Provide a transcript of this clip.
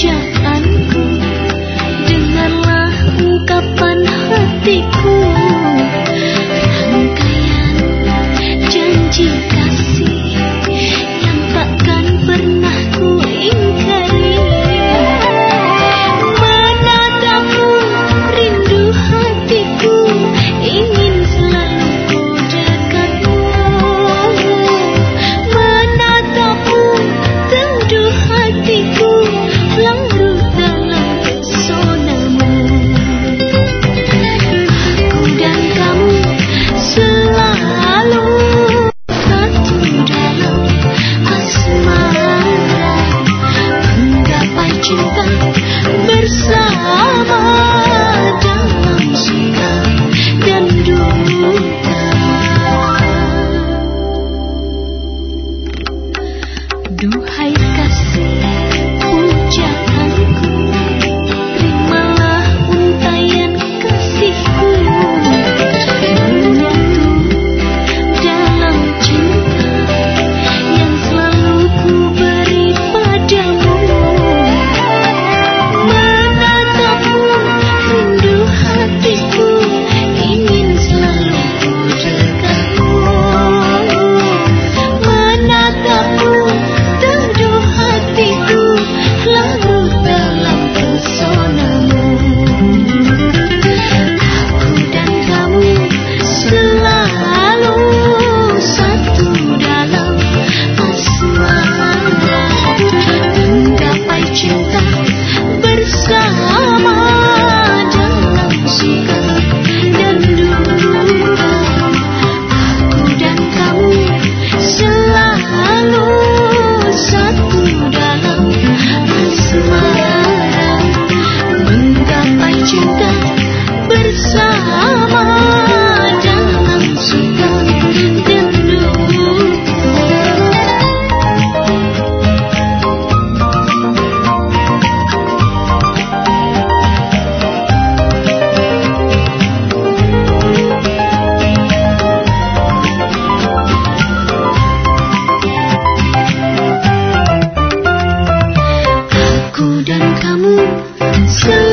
future. Still